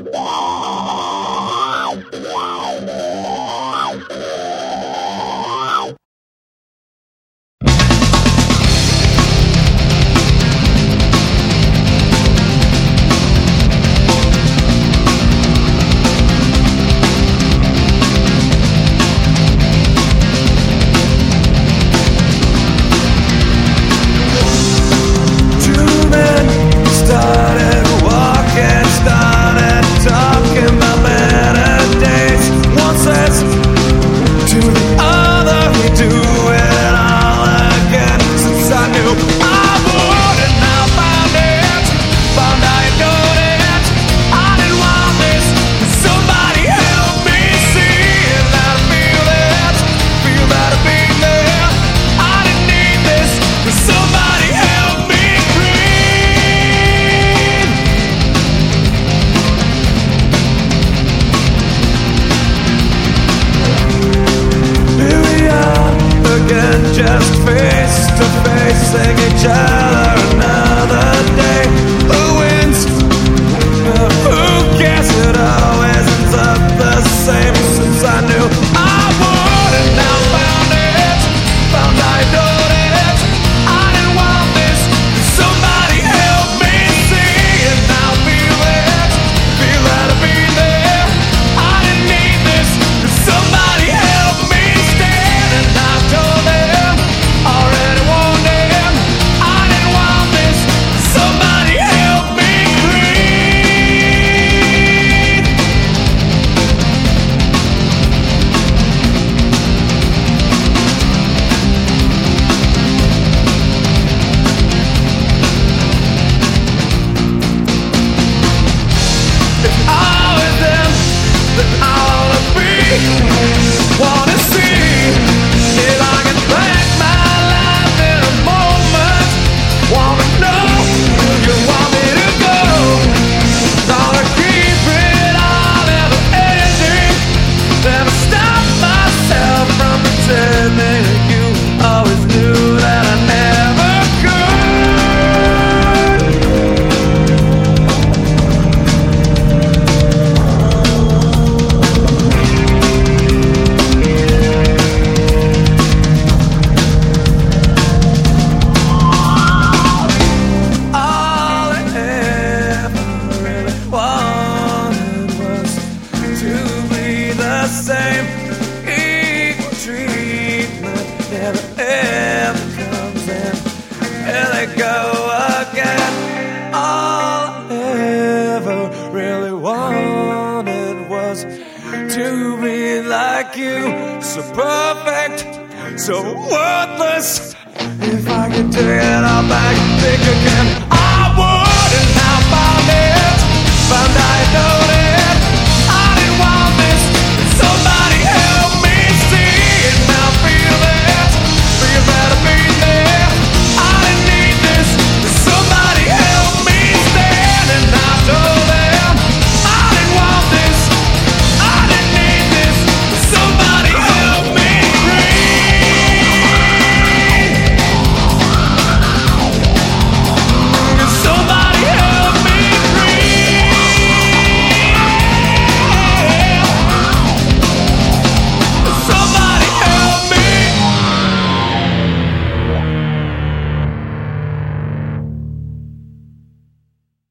Wow. What never it comes in. Here they go again. All I ever really wanted was to be like you, so perfect, so worthless. If I could take it all back, think again, I would. And